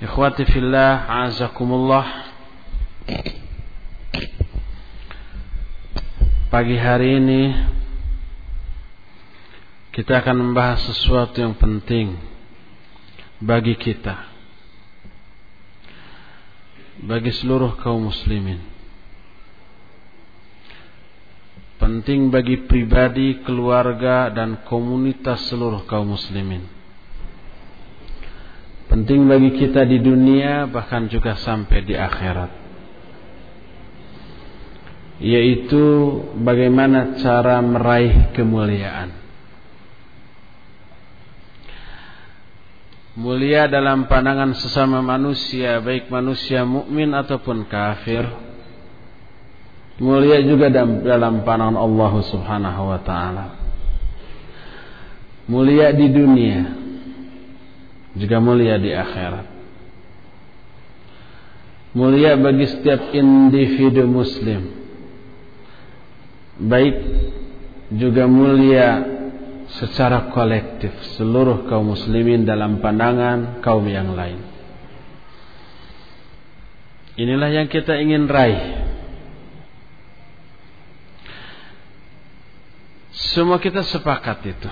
Ikhwati fillah, azakumullah. Pagi hari ini kita akan membahas sesuatu yang penting bagi kita. Bagi seluruh kaum muslimin. Penting bagi pribadi, keluarga dan komunitas seluruh kaum muslimin penting bagi kita di dunia bahkan juga sampai di akhirat. Yaitu bagaimana cara meraih kemuliaan. Mulia dalam pandangan sesama manusia baik manusia mukmin ataupun kafir. Mulia juga dalam pandangan Allah Subhanahu wa taala. Mulia di dunia juga mulia di akhirat. Mulia bagi setiap individu muslim. Baik juga mulia secara kolektif seluruh kaum muslimin dalam pandangan kaum yang lain. Inilah yang kita ingin raih. Semua kita sepakat itu.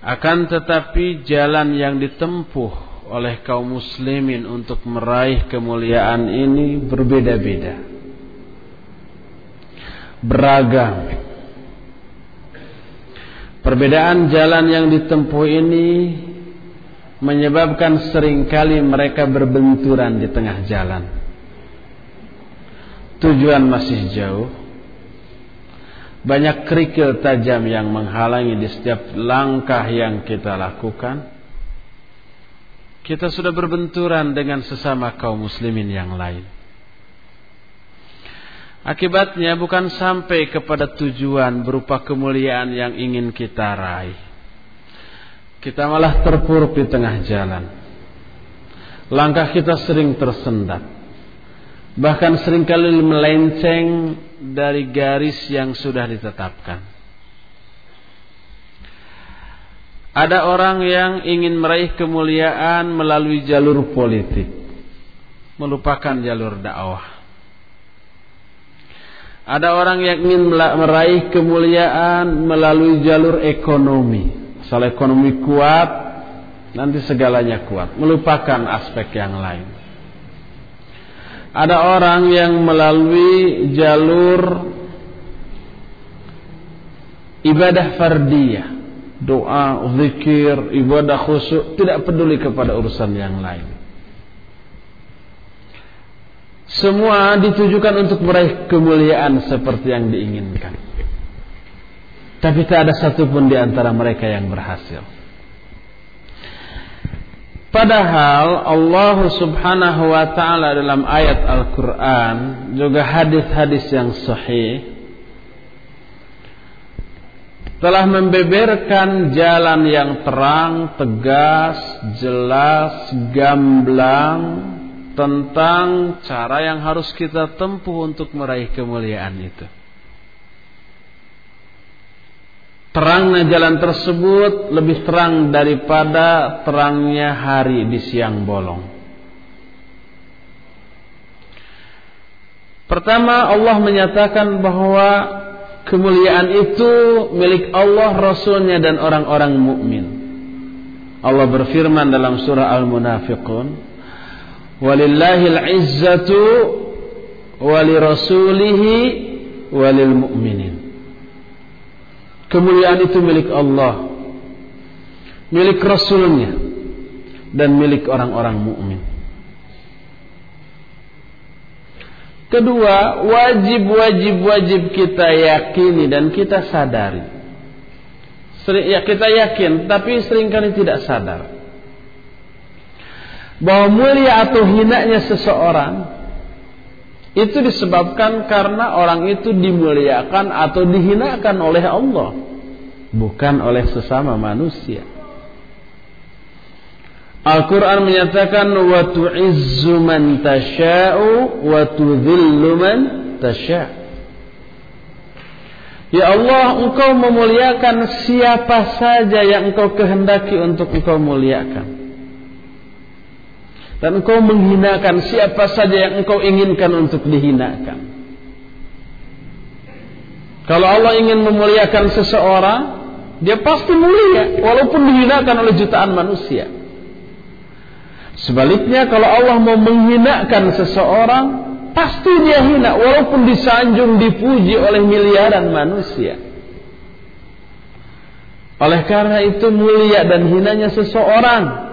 Akan tetapi jalan yang ditempuh oleh kaum muslimin untuk meraih kemuliaan ini berbeda-beda. Beragam. Perbedaan jalan yang ditempuh ini menyebabkan sering kali mereka berbenturan di tengah jalan. Tujuan masih jauh, banyak kerikil tajam yang menghalangi di setiap langkah yang kita lakukan. Kita sudah berbenturan dengan sesama kaum muslimin yang lain. Akibatnya bukan sampai kepada tujuan berupa kemuliaan yang ingin kita raih. Kita malah terpuruk di tengah jalan. Langkah kita sering tersendat. Bahkan sering kali melenceng dari garis yang sudah ditetapkan. Ada orang yang ingin meraih kemuliaan melalui jalur politik, melupakan jalur dakwah. Ada orang yang ingin meraih kemuliaan melalui jalur ekonomi. Asal ekonomi kuat, nanti segalanya kuat, melupakan aspek yang lain. Ada orang yang melalui jalur ibadah fardiyah doa, zikir, ibadah khusyuk, tidak peduli kepada urusan yang lain. Semua ditujukan untuk meraih kemuliaan seperti yang diinginkan. Tapi tak ada satupun di antara mereka yang berhasil. Padahal Allah subhanahu wa ta'ala dalam ayat Al-Quran juga hadis-hadis yang sahih telah membeberkan jalan yang terang, tegas, jelas, gamblang tentang cara yang harus kita tempuh untuk meraih kemuliaan itu. Terangnya jalan tersebut lebih terang daripada terangnya hari di siang bolong. Pertama Allah menyatakan bahwa kemuliaan itu milik Allah, Rasulnya dan orang-orang mukmin. Allah berfirman dalam surah Al-Munafiqun, "Walillahil izzatu walirasulihi walil mu'minin." Kemuliaan itu milik Allah, milik Rasulnya, dan milik orang-orang mukmin. Kedua, wajib-wajib-wajib kita yakini dan kita sadari. Ya kita yakin, tapi sering kali tidak sadar. Bahwa mulia atau hinanya seseorang itu disebabkan karena orang itu dimuliakan atau dihinakan oleh Allah, bukan oleh sesama manusia. Al-Quran menyatakan wa tu'izzu man tasha'u wa tudhillu. Ya Allah, Engkau memuliakan siapa saja yang Engkau kehendaki untuk Engkau muliakan. Dan Engkau menghinakan siapa saja yang Engkau inginkan untuk dihinakan. Kalau Allah ingin memuliakan seseorang, dia pasti mulia walaupun dihinakan oleh jutaan manusia. Sebaliknya kalau Allah mau menghinakan seseorang, pasti dia hina walaupun disanjung dipuji oleh miliaran manusia. Oleh karena itu mulia dan hinanya seseorang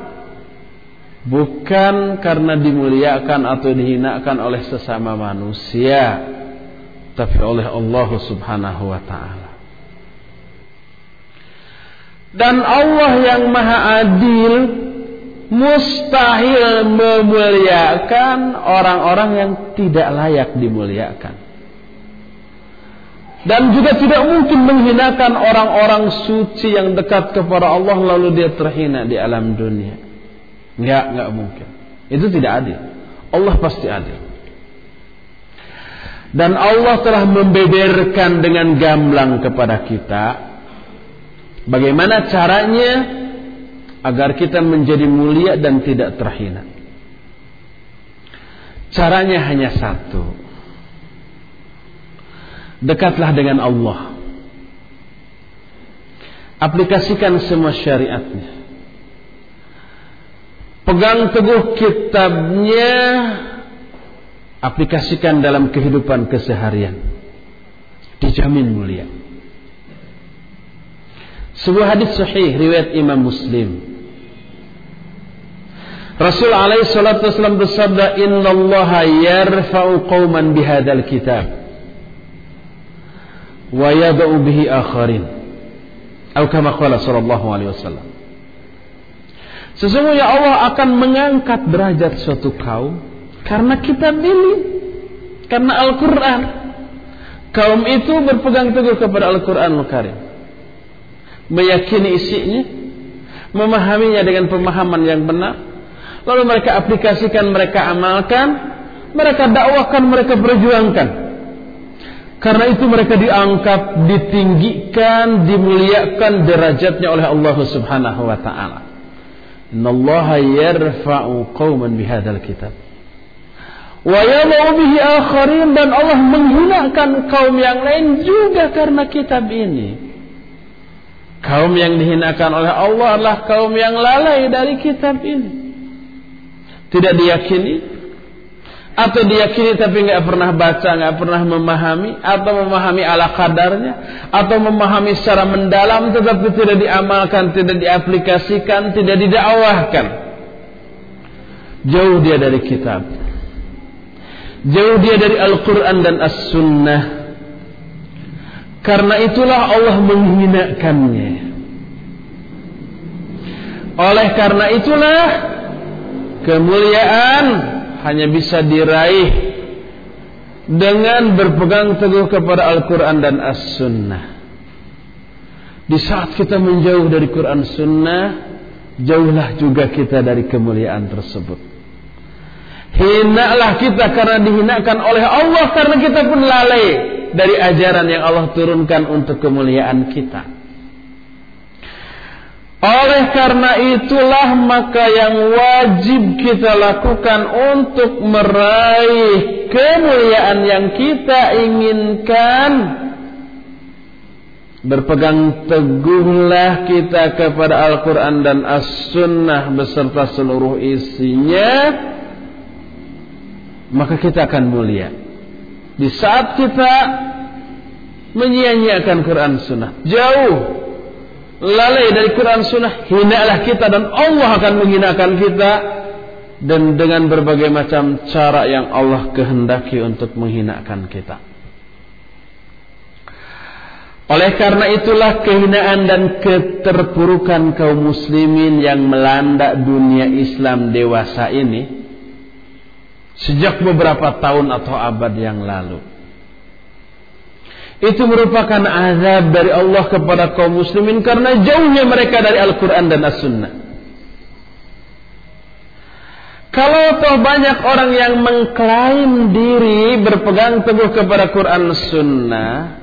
bukan karena dimuliakan atau dihinakan oleh sesama manusia, tapi oleh Allah Subhanahu wa taala. Dan Allah yang Maha Adil mustahil memuliakan orang-orang yang tidak layak dimuliakan. Dan juga tidak mungkin menghinakan orang-orang suci yang dekat kepada Allah lalu dia terhina di alam dunia. Enggak, enggak mungkin. Itu tidak adil. Allah pasti adil. Dan Allah telah membeberkan dengan gamblang kepada kita bagaimana caranya agar kita menjadi mulia dan tidak terhina. Caranya hanya satu. Dekatlah dengan Allah. Aplikasikan semua syariatnya. Pegang teguh kitabnya. Aplikasikan dalam kehidupan keseharian. Dijamin mulia. Sebuah hadis sahih riwayat Imam Muslim Rasul alaihi salatu wasallam bersabda, "Inna Allah yarfa'u qauman bihadzal kitab wa yad'u bihi akharin." Atau kama qala sallallahu alaihi wasallam. Sesungguhnya Allah akan mengangkat derajat suatu kaum karena kitab ini, karena Al-Qur'an. Kaum itu berpegang teguh kepada Al-Qur'anul Karim. Meyakini isinya, memahaminya dengan pemahaman yang benar, lalu mereka aplikasikan, mereka amalkan, mereka dakwahkan, mereka perjuangkan. Karena itu mereka diangkat, ditinggikan, dimuliakan derajatnya oleh Allah Subhanahu wa taala. Innallaha yarfa'u qauman bihadzal kitab. Wa yadau bihi akharin dan Allah menghinakan kaum yang lain juga karena kitab ini. Kaum yang dihinakan oleh Allah adalah kaum yang lalai dari kitab ini tidak diyakini, atau diyakini tapi nggak pernah baca, nggak pernah memahami, atau memahami ala kadarnya, atau memahami secara mendalam tetapi tidak diamalkan, tidak diaplikasikan, tidak didakwahkan. Jauh dia dari kitab. Jauh dia dari Al-Quran dan As-Sunnah. Karena itulah Allah menghinakannya. Oleh karena itulah kemuliaan hanya bisa diraih dengan berpegang teguh kepada Al-Quran dan As-Sunnah. Di saat kita menjauh dari Quran Sunnah, jauhlah juga kita dari kemuliaan tersebut. Hinalah kita karena dihinakan oleh Allah karena kita pun lalai dari ajaran yang Allah turunkan untuk kemuliaan kita. Oleh karena itulah maka yang wajib kita lakukan untuk meraih kemuliaan yang kita inginkan. Berpegang teguhlah kita kepada Al-Quran dan As-Sunnah beserta seluruh isinya maka kita akan mulia. Di saat kita menyia-nyiakan Quran Sunnah jauh lalai dari Quran Sunnah, hinalah kita dan Allah akan menghinakan kita dan dengan berbagai macam cara yang Allah kehendaki untuk menghinakan kita. Oleh karena itulah kehinaan dan keterpurukan kaum muslimin yang melanda dunia Islam dewasa ini sejak beberapa tahun atau abad yang lalu itu merupakan azab dari Allah kepada kaum muslimin karena jauhnya mereka dari Al-Quran dan As-Sunnah. Kalau toh banyak orang yang mengklaim diri berpegang teguh kepada Quran Sunnah,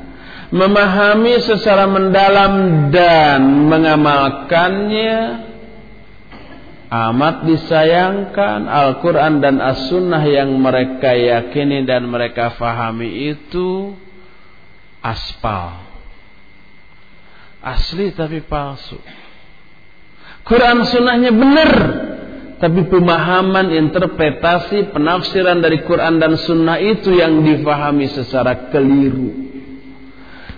memahami secara mendalam dan mengamalkannya, amat disayangkan Al-Quran dan As-Sunnah yang mereka yakini dan mereka fahami itu aspal. Asli tapi palsu. Quran sunnahnya benar. Tapi pemahaman, interpretasi, penafsiran dari Quran dan sunnah itu yang difahami secara keliru.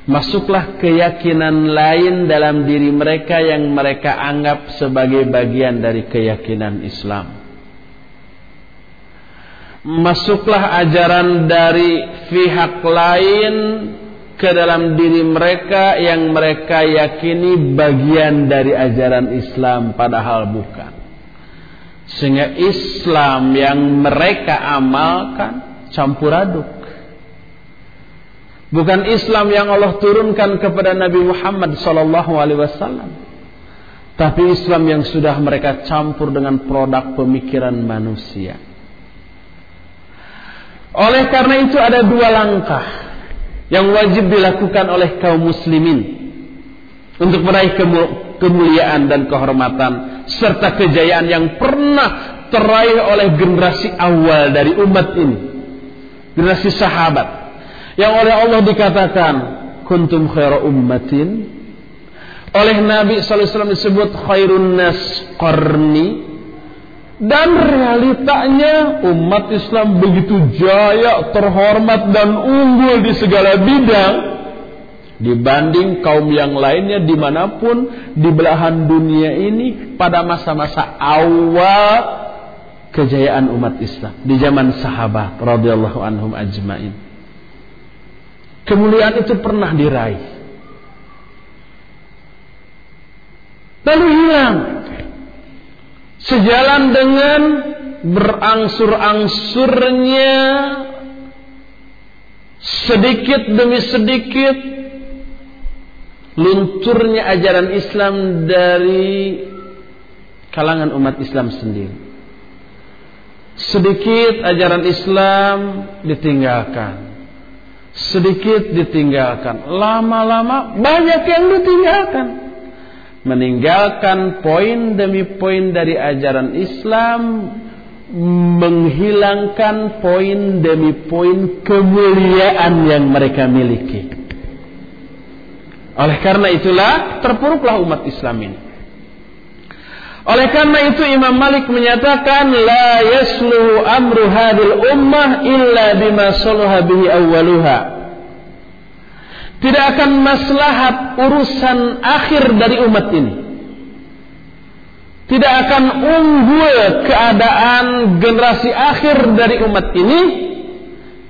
Masuklah keyakinan lain dalam diri mereka yang mereka anggap sebagai bagian dari keyakinan Islam. Masuklah ajaran dari pihak lain ke dalam diri mereka yang mereka yakini bagian dari ajaran Islam padahal bukan. Sehingga Islam yang mereka amalkan campur aduk. Bukan Islam yang Allah turunkan kepada Nabi Muhammad sallallahu alaihi wasallam. Tapi Islam yang sudah mereka campur dengan produk pemikiran manusia. Oleh karena itu ada dua langkah yang wajib dilakukan oleh kaum muslimin untuk meraih kemuliaan dan kehormatan serta kejayaan yang pernah teraih oleh generasi awal dari umat ini generasi sahabat yang oleh Allah dikatakan kuntum khaira ummatin. Oleh Nabi SAW disebut khairun nas qarni dan realitanya umat Islam begitu jaya, terhormat dan unggul di segala bidang dibanding kaum yang lainnya di mana pun di belahan dunia ini pada masa-masa awal kejayaan umat Islam di zaman sahabat radhiyallahu anhum ajmain. Kemuliaan itu pernah diraih. Lalu hilang sejalan dengan berangsur-angsurnya sedikit demi sedikit lunturnya ajaran Islam dari kalangan umat Islam sendiri. Sedikit ajaran Islam ditinggalkan. Sedikit ditinggalkan. Lama-lama banyak yang ditinggalkan meninggalkan poin demi poin dari ajaran Islam menghilangkan poin demi poin kemuliaan yang mereka miliki. Oleh karena itulah terpuruklah umat Islam ini. Oleh karena itu Imam Malik menyatakan la yasluhu amru hadil ummah illa bima bihi awwaluha. Tidak akan maslahat urusan akhir dari umat ini. Tidak akan unggul keadaan generasi akhir dari umat ini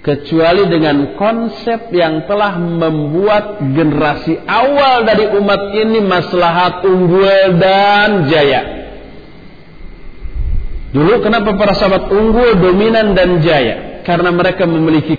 kecuali dengan konsep yang telah membuat generasi awal dari umat ini maslahat unggul dan jaya. Dulu kenapa para sahabat unggul, dominan dan jaya? Karena mereka memiliki